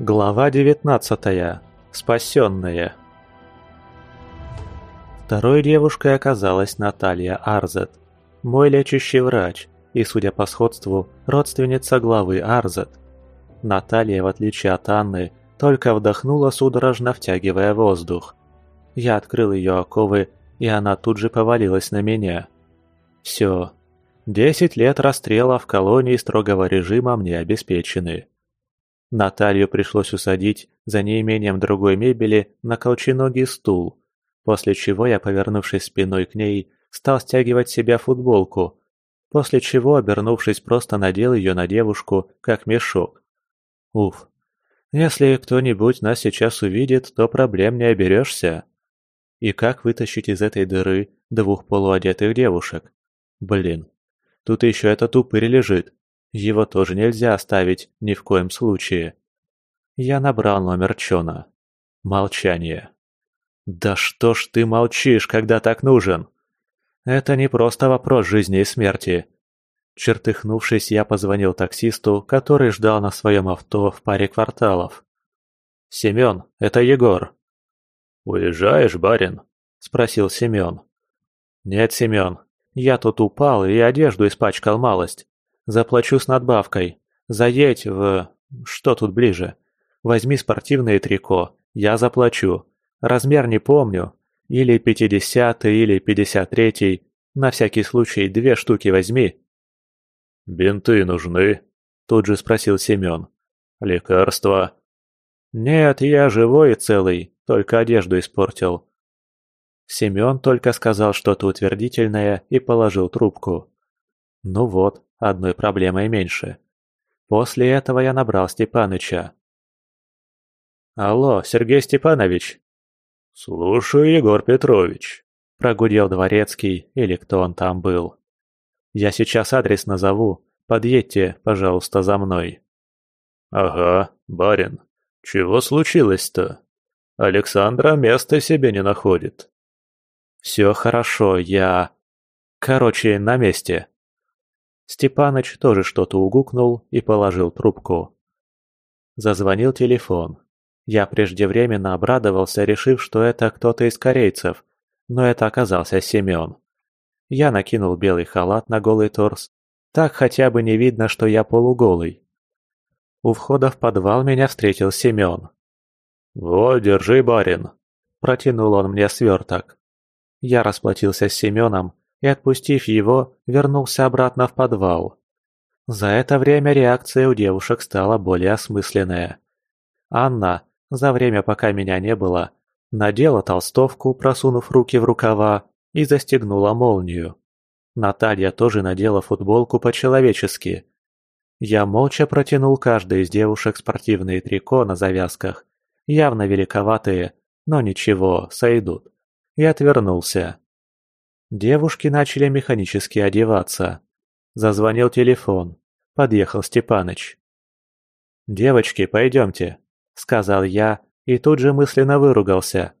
Глава 19. Спасенные. Второй девушкой оказалась Наталья Арзет, мой лечащий врач и, судя по сходству, родственница главы Арзет. Наталья, в отличие от Анны, только вдохнула судорожно, втягивая воздух. Я открыл ее оковы, и она тут же повалилась на меня. Все. Десять лет расстрела в колонии строгого режима мне обеспечены. Наталью пришлось усадить, за неимением другой мебели, на колченогий стул, после чего я, повернувшись спиной к ней, стал стягивать себя футболку, после чего, обернувшись, просто надел ее на девушку, как мешок. Уф. Если кто-нибудь нас сейчас увидит, то проблем не оберешься. И как вытащить из этой дыры двух полуодетых девушек? Блин. Тут еще этот упырь лежит. Его тоже нельзя оставить ни в коем случае. Я набрал номер Чона. Молчание. «Да что ж ты молчишь, когда так нужен?» «Это не просто вопрос жизни и смерти». Чертыхнувшись, я позвонил таксисту, который ждал на своем авто в паре кварталов. «Семен, это Егор». «Уезжаешь, барин?» – спросил Семен. «Нет, Семен, я тут упал и одежду испачкал малость. Заплачу с надбавкой. Заедь в... Что тут ближе? Возьми спортивное трико. Я заплачу. Размер не помню. Или пятидесятый, или пятьдесят третий. На всякий случай две штуки возьми. «Бинты нужны?» Тут же спросил Семен. «Лекарства?» «Нет, я живой и целый, только одежду испортил». Семен только сказал что-то утвердительное и положил трубку. «Ну вот, одной проблемой меньше. После этого я набрал Степаныча. «Алло, Сергей Степанович!» «Слушаю, Егор Петрович», – прогудел Дворецкий, или кто он там был. «Я сейчас адрес назову. Подъедьте, пожалуйста, за мной». «Ага, барин. Чего случилось-то? Александра места себе не находит». «Все хорошо, я...» «Короче, на месте», Степаныч тоже что-то угукнул и положил трубку. Зазвонил телефон. Я преждевременно обрадовался, решив, что это кто-то из корейцев, но это оказался Семен. Я накинул белый халат на голый торс, так хотя бы не видно, что я полуголый. У входа в подвал меня встретил Семен. «Вот, держи, барин!» – протянул он мне сверток. Я расплатился с Семеном и, отпустив его, вернулся обратно в подвал. За это время реакция у девушек стала более осмысленная. Анна, за время пока меня не было, надела толстовку, просунув руки в рукава, и застегнула молнию. Наталья тоже надела футболку по-человечески. Я молча протянул каждой из девушек спортивные трико на завязках, явно великоватые, но ничего, сойдут, и отвернулся. Девушки начали механически одеваться. Зазвонил телефон. Подъехал Степаныч. «Девочки, пойдемте», — сказал я и тут же мысленно выругался.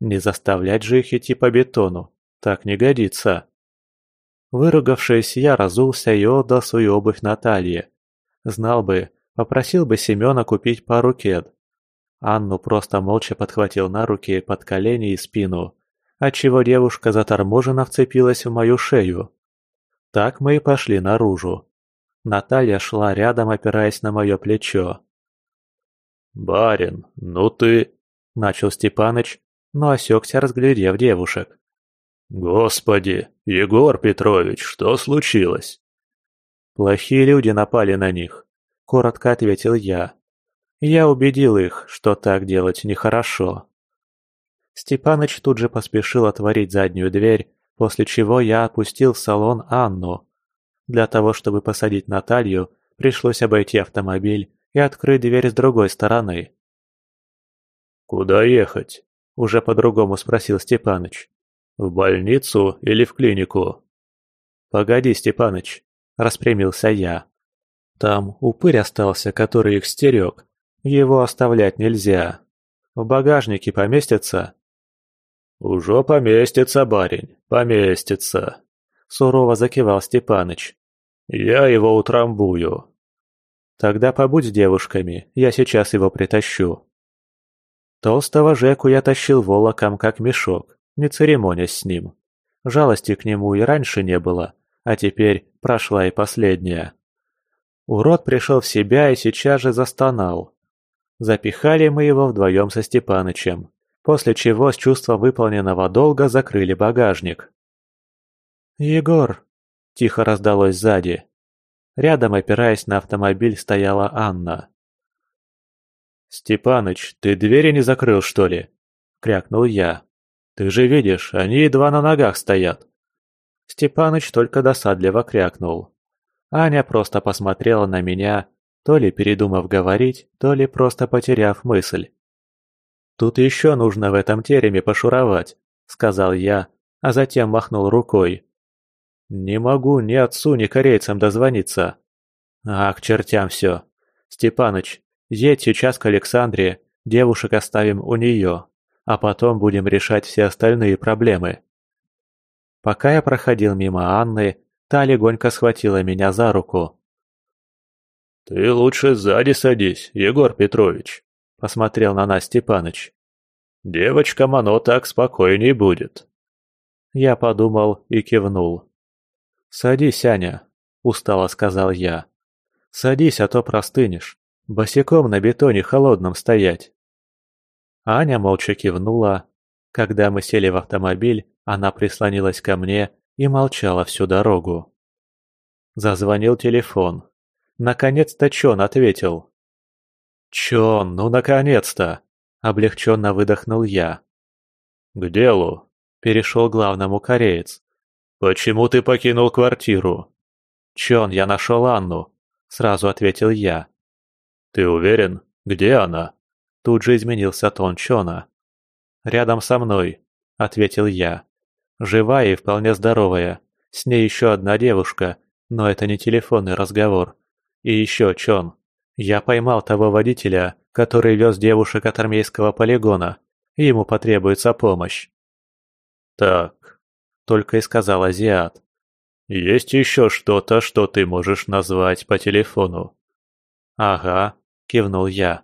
Не заставлять же их идти по бетону, так не годится. Выругавшись, я разулся и отдал свою обувь Наталье. Знал бы, попросил бы Семена купить пару кед. Анну просто молча подхватил на руки под колени и спину отчего девушка заторможенно вцепилась в мою шею. Так мы и пошли наружу. Наталья шла рядом, опираясь на мое плечо. «Барин, ну ты...» – начал Степаныч, но осекся, разглядев девушек. «Господи, Егор Петрович, что случилось?» «Плохие люди напали на них», – коротко ответил я. Я убедил их, что так делать нехорошо. Степаныч тут же поспешил отворить заднюю дверь, после чего я опустил в салон Анну. Для того, чтобы посадить Наталью, пришлось обойти автомобиль и открыть дверь с другой стороны. «Куда ехать?» – уже по-другому спросил Степаныч. «В больницу или в клинику?» «Погоди, Степаныч», – распрямился я. «Там упырь остался, который их стерег. Его оставлять нельзя. В багажнике поместится?» «Уже поместится, барин, поместится», — сурово закивал Степаныч. «Я его утрамбую». Тогда побудь с девушками, я сейчас его притащу. Толстого Жеку я тащил волоком, как мешок, не церемонясь с ним. Жалости к нему и раньше не было, а теперь прошла и последняя. Урод пришел в себя и сейчас же застонал. Запихали мы его вдвоем со Степанычем, после чего с чувством выполненного долга закрыли багажник. «Егор!» – тихо раздалось сзади. Рядом, опираясь на автомобиль, стояла Анна. «Степаныч, ты двери не закрыл, что ли?» – крякнул я. «Ты же видишь, они едва на ногах стоят». Степаныч только досадливо крякнул. Аня просто посмотрела на меня, то ли передумав говорить, то ли просто потеряв мысль. «Тут еще нужно в этом тереме пошуровать», – сказал я, а затем махнул рукой. Не могу ни отцу, ни корейцам дозвониться. А, к чертям все. Степаныч, едь сейчас к Александре, девушек оставим у нее, а потом будем решать все остальные проблемы. Пока я проходил мимо Анны, та легонько схватила меня за руку. «Ты лучше сзади садись, Егор Петрович», — посмотрел на нас Степаныч. «Девочкам оно так спокойней будет». Я подумал и кивнул. «Садись, Аня», – устало сказал я. «Садись, а то простынешь. Босиком на бетоне холодном стоять». Аня молча кивнула. Когда мы сели в автомобиль, она прислонилась ко мне и молчала всю дорогу. Зазвонил телефон. Наконец-то Чон ответил. «Чон, ну наконец-то!» – облегченно выдохнул я. «К делу!» – перешел главному кореец. «Почему ты покинул квартиру?» «Чон, я нашел Анну», — сразу ответил я. «Ты уверен? Где она?» Тут же изменился тон Чона. «Рядом со мной», — ответил я. «Живая и вполне здоровая. С ней еще одна девушка, но это не телефонный разговор. И еще, Чон, я поймал того водителя, который вез девушек от армейского полигона. Ему потребуется помощь». «Так, только и сказал азиат. «Есть еще что-то, что ты можешь назвать по телефону?» «Ага», – кивнул я.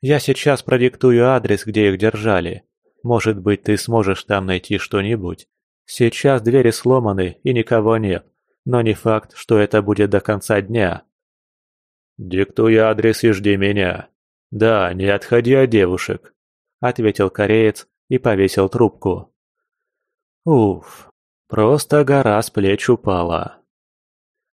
«Я сейчас продиктую адрес, где их держали. Может быть, ты сможешь там найти что-нибудь. Сейчас двери сломаны и никого нет, но не факт, что это будет до конца дня». «Диктуй адрес и жди меня. Да, не отходи от девушек», – ответил кореец и повесил трубку. Уф, просто гора с плеч упала.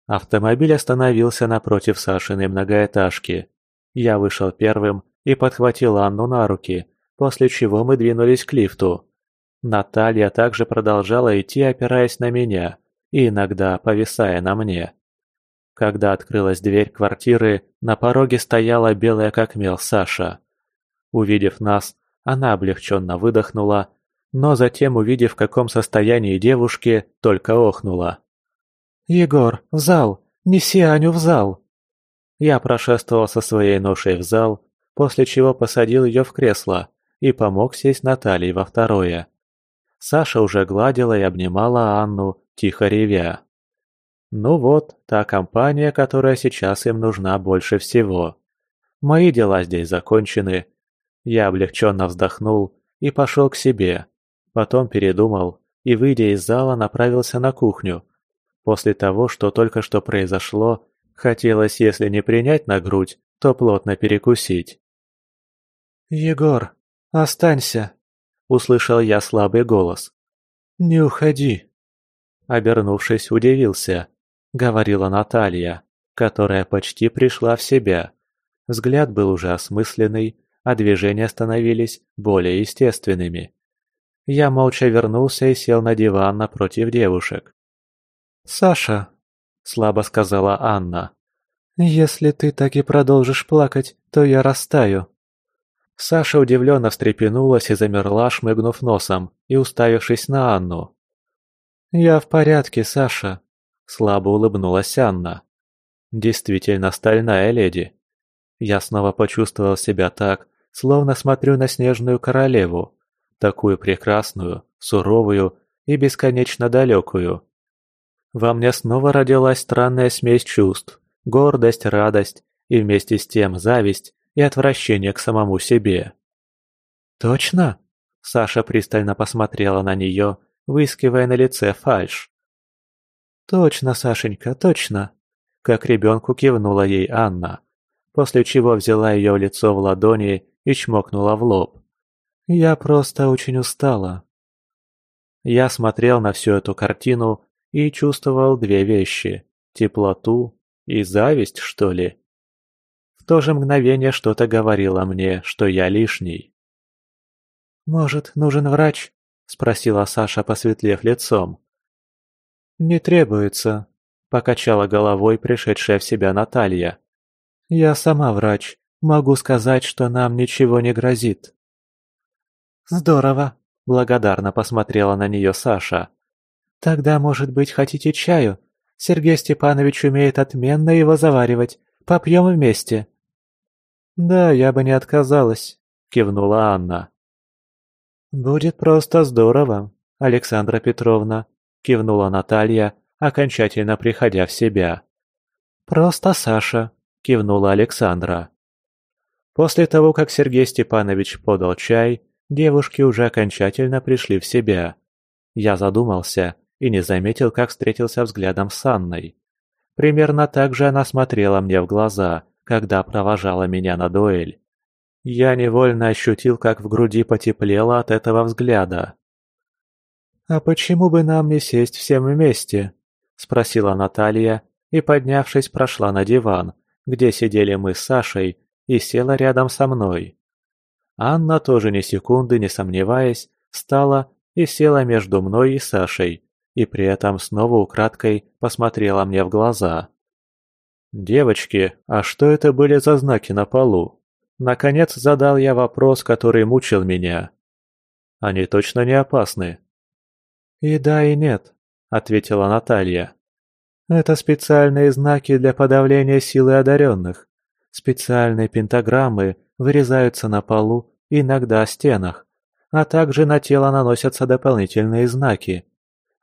Автомобиль остановился напротив Сашиной многоэтажки. Я вышел первым и подхватил Анну на руки, после чего мы двинулись к лифту. Наталья также продолжала идти, опираясь на меня и иногда повисая на мне. Когда открылась дверь квартиры, на пороге стояла белая как мел Саша. Увидев нас, она облегченно выдохнула но затем, увидев, в каком состоянии девушки, только охнула. «Егор, в зал! Неси Аню в зал!» Я прошествовал со своей ношей в зал, после чего посадил ее в кресло и помог сесть Наталье во второе. Саша уже гладила и обнимала Анну, тихо ревя. Ну вот, та компания, которая сейчас им нужна больше всего. Мои дела здесь закончены. Я облегченно вздохнул и пошел к себе. Потом передумал и, выйдя из зала, направился на кухню. После того, что только что произошло, хотелось, если не принять на грудь, то плотно перекусить. «Егор, останься!» – услышал я слабый голос. «Не уходи!» Обернувшись, удивился. Говорила Наталья, которая почти пришла в себя. Взгляд был уже осмысленный, а движения становились более естественными. Я молча вернулся и сел на диван напротив девушек. «Саша», — слабо сказала Анна, — «если ты так и продолжишь плакать, то я растаю». Саша удивленно встрепенулась и замерла, шмыгнув носом и уставившись на Анну. «Я в порядке, Саша», — слабо улыбнулась Анна. «Действительно стальная леди». Я снова почувствовал себя так, словно смотрю на снежную королеву, такую прекрасную, суровую и бесконечно далекую. Во мне снова родилась странная смесь чувств, гордость, радость и вместе с тем зависть и отвращение к самому себе. «Точно?» – Саша пристально посмотрела на нее, выискивая на лице фальшь. «Точно, Сашенька, точно!» – как ребенку кивнула ей Анна, после чего взяла ее лицо в ладони и чмокнула в лоб. «Я просто очень устала». Я смотрел на всю эту картину и чувствовал две вещи – теплоту и зависть, что ли. В то же мгновение что-то говорило мне, что я лишний. «Может, нужен врач?» – спросила Саша, посветлев лицом. «Не требуется», – покачала головой пришедшая в себя Наталья. «Я сама врач. Могу сказать, что нам ничего не грозит». «Здорово», – благодарно посмотрела на нее Саша. «Тогда, может быть, хотите чаю? Сергей Степанович умеет отменно его заваривать. Попьем вместе». «Да, я бы не отказалась», – кивнула Анна. «Будет просто здорово, Александра Петровна», – кивнула Наталья, окончательно приходя в себя. «Просто Саша», – кивнула Александра. После того, как Сергей Степанович подал чай, девушки уже окончательно пришли в себя. Я задумался и не заметил, как встретился взглядом с Анной. Примерно так же она смотрела мне в глаза, когда провожала меня на дуэль. Я невольно ощутил, как в груди потеплело от этого взгляда. «А почему бы нам не сесть всем вместе?» – спросила Наталья и, поднявшись, прошла на диван, где сидели мы с Сашей, и села рядом со мной. Анна, тоже ни секунды не сомневаясь, встала и села между мной и Сашей, и при этом снова украдкой посмотрела мне в глаза. «Девочки, а что это были за знаки на полу?» Наконец задал я вопрос, который мучил меня. «Они точно не опасны?» «И да, и нет», — ответила Наталья. «Это специальные знаки для подавления силы одаренных. Специальные пентаграммы вырезаются на полу, иногда стенах, а также на тело наносятся дополнительные знаки.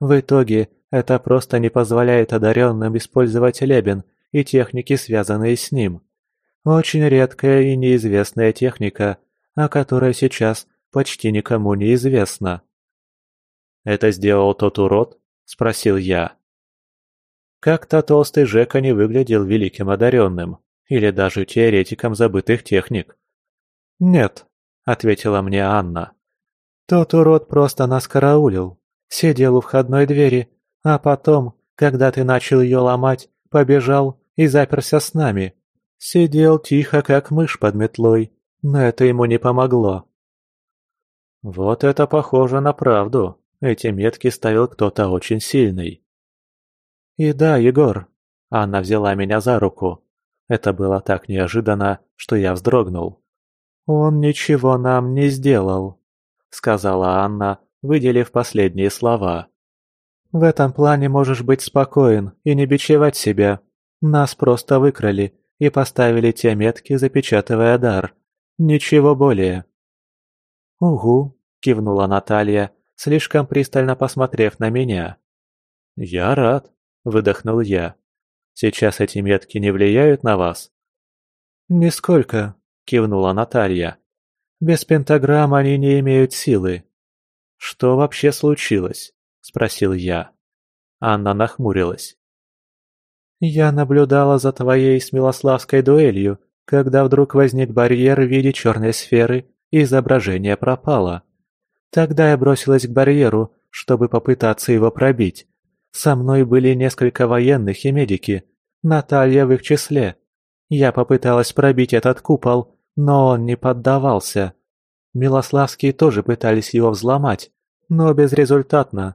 В итоге это просто не позволяет одаренным использовать лебен и техники, связанные с ним. Очень редкая и неизвестная техника, о которой сейчас почти никому не известно. «Это сделал тот урод?» – спросил я. Как-то толстый Жека не выглядел великим одаренным, или даже теоретиком забытых техник. «Нет», – ответила мне Анна. «Тот урод просто нас караулил, сидел у входной двери, а потом, когда ты начал ее ломать, побежал и заперся с нами. Сидел тихо, как мышь под метлой, но это ему не помогло». «Вот это похоже на правду», эти метки ставил кто-то очень сильный. И да, Егор. Анна взяла меня за руку. Это было так неожиданно, что я вздрогнул. «Он ничего нам не сделал», — сказала Анна, выделив последние слова. «В этом плане можешь быть спокоен и не бичевать себя. Нас просто выкрали и поставили те метки, запечатывая дар. Ничего более». «Угу», — кивнула Наталья, слишком пристально посмотрев на меня. «Я рад», — выдохнул я. «Сейчас эти метки не влияют на вас?» «Нисколько», — кивнула Наталья. «Без пентаграмм они не имеют силы». «Что вообще случилось?» — спросил я. Анна нахмурилась. «Я наблюдала за твоей с Милославской дуэлью, когда вдруг возник барьер в виде черной сферы, и изображение пропало. Тогда я бросилась к барьеру, чтобы попытаться его пробить. Со мной были несколько военных и медики, Наталья в их числе. Я попыталась пробить этот купол, но он не поддавался. Милославские тоже пытались его взломать, но безрезультатно.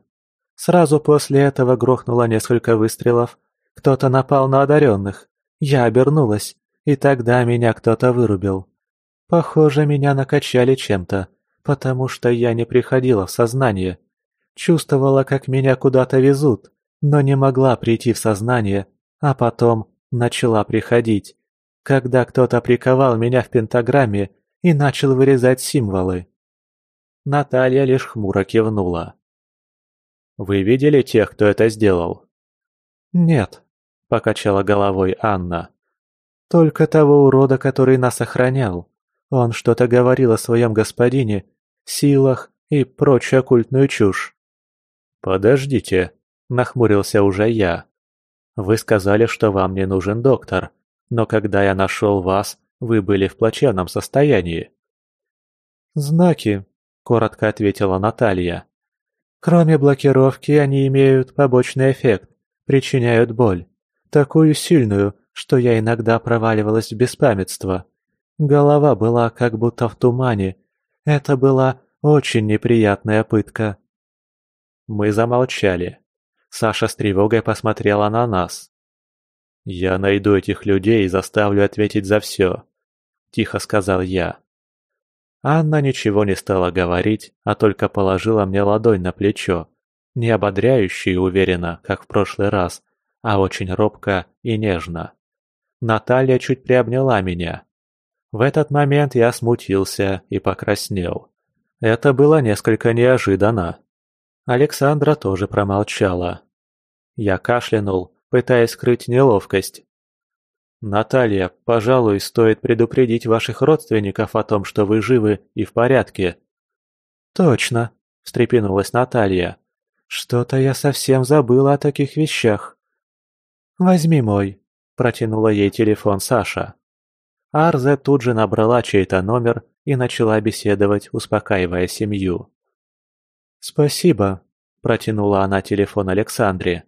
Сразу после этого грохнуло несколько выстрелов. Кто-то напал на одаренных. Я обернулась, и тогда меня кто-то вырубил. Похоже, меня накачали чем-то потому что я не приходила в сознание. Чувствовала, как меня куда-то везут, но не могла прийти в сознание, а потом начала приходить, когда кто-то приковал меня в пентаграмме и начал вырезать символы. Наталья лишь хмуро кивнула. «Вы видели тех, кто это сделал?» «Нет», — покачала головой Анна. Только того урода, который нас охранял. Он что-то говорил о своем господине, силах и прочую оккультную чушь. «Подождите», — нахмурился уже я. «Вы сказали, что вам не нужен доктор, но когда я нашел вас, вы были в плачевном состоянии». «Знаки», — коротко ответила Наталья. «Кроме блокировки, они имеют побочный эффект, причиняют боль. Такую сильную, что я иногда проваливалась в беспамятство. Голова была как будто в тумане. Это была очень неприятная пытка». Мы замолчали. Саша с тревогой посмотрела на нас. «Я найду этих людей и заставлю ответить за все», – тихо сказал я. Анна ничего не стала говорить, а только положила мне ладонь на плечо, не ободряюще и уверенно, как в прошлый раз, а очень робко и нежно. Наталья чуть приобняла меня. В этот момент я смутился и покраснел. Это было несколько неожиданно. Александра тоже промолчала. Я кашлянул, пытаясь скрыть неловкость. «Наталья, пожалуй, стоит предупредить ваших родственников о том, что вы живы и в порядке». «Точно», – встрепенулась Наталья. «Что-то я совсем забыла о таких вещах». «Возьми мой», – протянула ей телефон Саша. Арзе тут же набрала чей-то номер и начала беседовать, успокаивая семью. «Спасибо», – протянула она телефон Александре.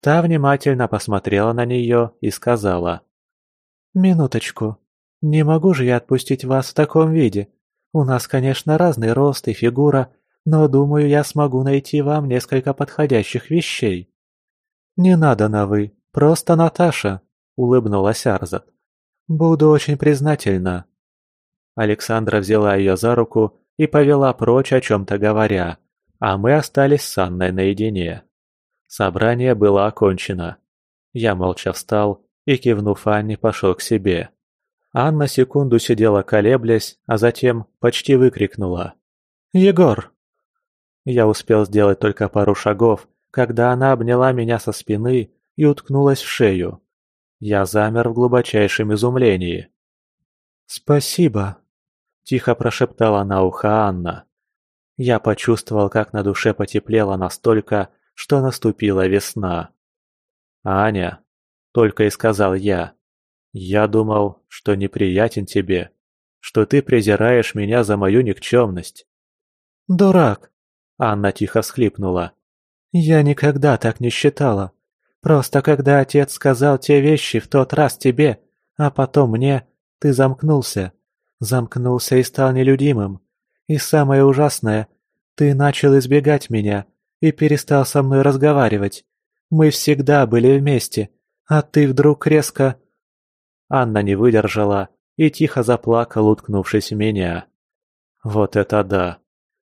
Та внимательно посмотрела на нее и сказала. «Минуточку. Не могу же я отпустить вас в таком виде. У нас, конечно, разный рост и фигура, но, думаю, я смогу найти вам несколько подходящих вещей». «Не надо на «вы», просто Наташа», — улыбнулась Арзат. «Буду очень признательна». Александра взяла ее за руку и повела прочь о чем-то говоря, а мы остались с Анной наедине. Собрание было окончено. Я молча встал и, кивнув Анне, пошел к себе. Анна секунду сидела колеблясь, а затем почти выкрикнула. «Егор!» Я успел сделать только пару шагов, когда она обняла меня со спины и уткнулась в шею. Я замер в глубочайшем изумлении. «Спасибо», – тихо прошептала на ухо Анна. Я почувствовал, как на душе потеплело настолько, что наступила весна. «Аня», только и сказал я. Я думал, что неприятен тебе, что ты презираешь меня за мою никчемность. Дурак! Анна тихо всхлипнула. Я никогда так не считала. Просто когда отец сказал те вещи в тот раз тебе, а потом мне, ты замкнулся. Замкнулся и стал нелюдимым. И самое ужасное, ты начал избегать меня и перестал со мной разговаривать. Мы всегда были вместе, а ты вдруг резко...» Анна не выдержала и тихо заплакала, уткнувшись в меня. «Вот это да!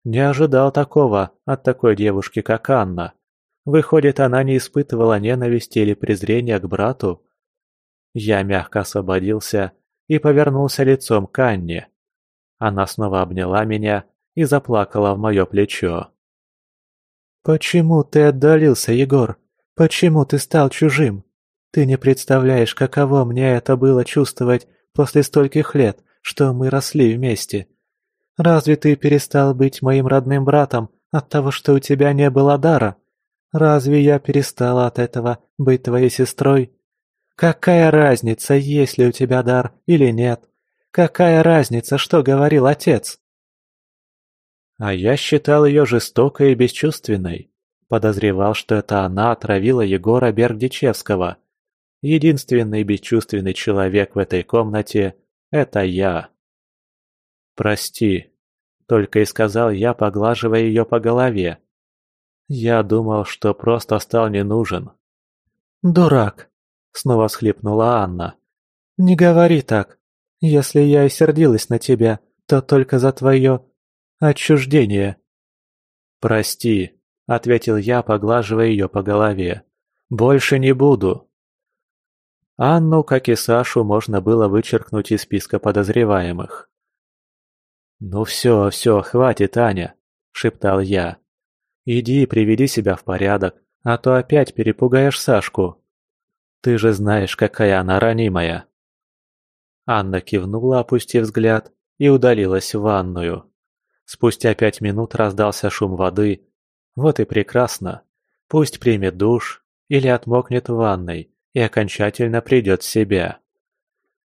Не ожидал такого от такой девушки, как Анна. Выходит, она не испытывала ненависти или презрения к брату?» Я мягко освободился и повернулся лицом к Анне. Она снова обняла меня и заплакала в мое плечо. «Почему ты отдалился, Егор? Почему ты стал чужим? Ты не представляешь, каково мне это было чувствовать после стольких лет, что мы росли вместе. Разве ты перестал быть моим родным братом от того, что у тебя не было дара? Разве я перестала от этого быть твоей сестрой? Какая разница, есть ли у тебя дар или нет? Какая разница, что говорил отец? А я считал ее жестокой и бесчувственной. Подозревал, что это она отравила Егора Бергдичевского – Единственный бесчувственный человек в этой комнате – это я. «Прости», – только и сказал я, поглаживая ее по голове. Я думал, что просто стал не нужен. «Дурак», – снова всхлипнула Анна. «Не говори так. Если я и сердилась на тебя, то только за твое отчуждение». «Прости», – ответил я, поглаживая ее по голове. «Больше не буду». Анну, как и Сашу, можно было вычеркнуть из списка подозреваемых. «Ну все, все, хватит, Аня», — шептал я. «Иди и приведи себя в порядок, а то опять перепугаешь Сашку. Ты же знаешь, какая она ранимая». Анна кивнула, опустив взгляд, и удалилась в ванную. Спустя пять минут раздался шум воды. Вот и прекрасно. Пусть примет душ или отмокнет в ванной и окончательно придет в себя.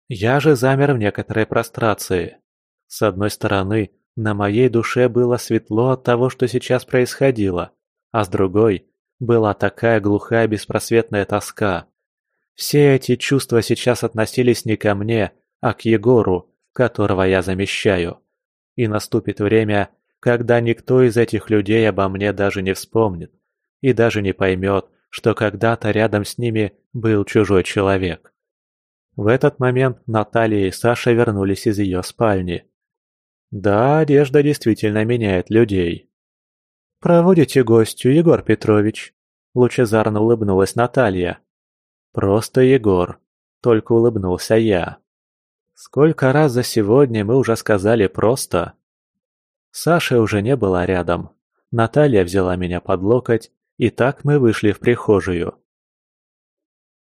Я же замер в некоторой прострации. С одной стороны, на моей душе было светло от того, что сейчас происходило, а с другой была такая глухая беспросветная тоска. Все эти чувства сейчас относились не ко мне, а к Егору, которого я замещаю. И наступит время, когда никто из этих людей обо мне даже не вспомнит и даже не поймет, что когда-то рядом с ними был чужой человек. В этот момент Наталья и Саша вернулись из ее спальни. Да, одежда действительно меняет людей. «Проводите гостю, Егор Петрович», – лучезарно улыбнулась Наталья. «Просто Егор», – только улыбнулся я. Сколько раз за сегодня мы уже сказали «просто». Саши уже не было рядом. Наталья взяла меня под локоть, и так мы вышли в прихожую.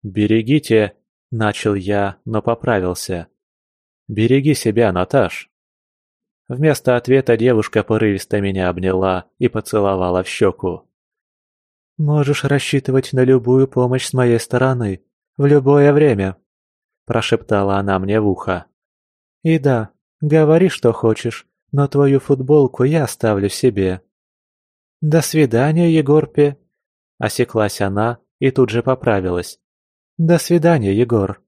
«Берегите», – начал я, но поправился. «Береги себя, Наташ». Вместо ответа девушка порывисто меня обняла и поцеловала в щеку. «Можешь рассчитывать на любую помощь с моей стороны, в любое время», – прошептала она мне в ухо. «И да, говори, что хочешь, но твою футболку я оставлю себе». «До свидания, Егорпе!» Осеклась она и тут же поправилась. «До свидания, Егор!»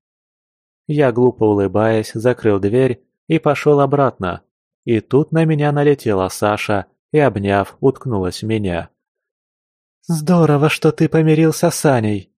Я, глупо улыбаясь, закрыл дверь и пошел обратно, и тут на меня налетела Саша и, обняв, уткнулась меня. «Здорово, что ты помирился с Аней!»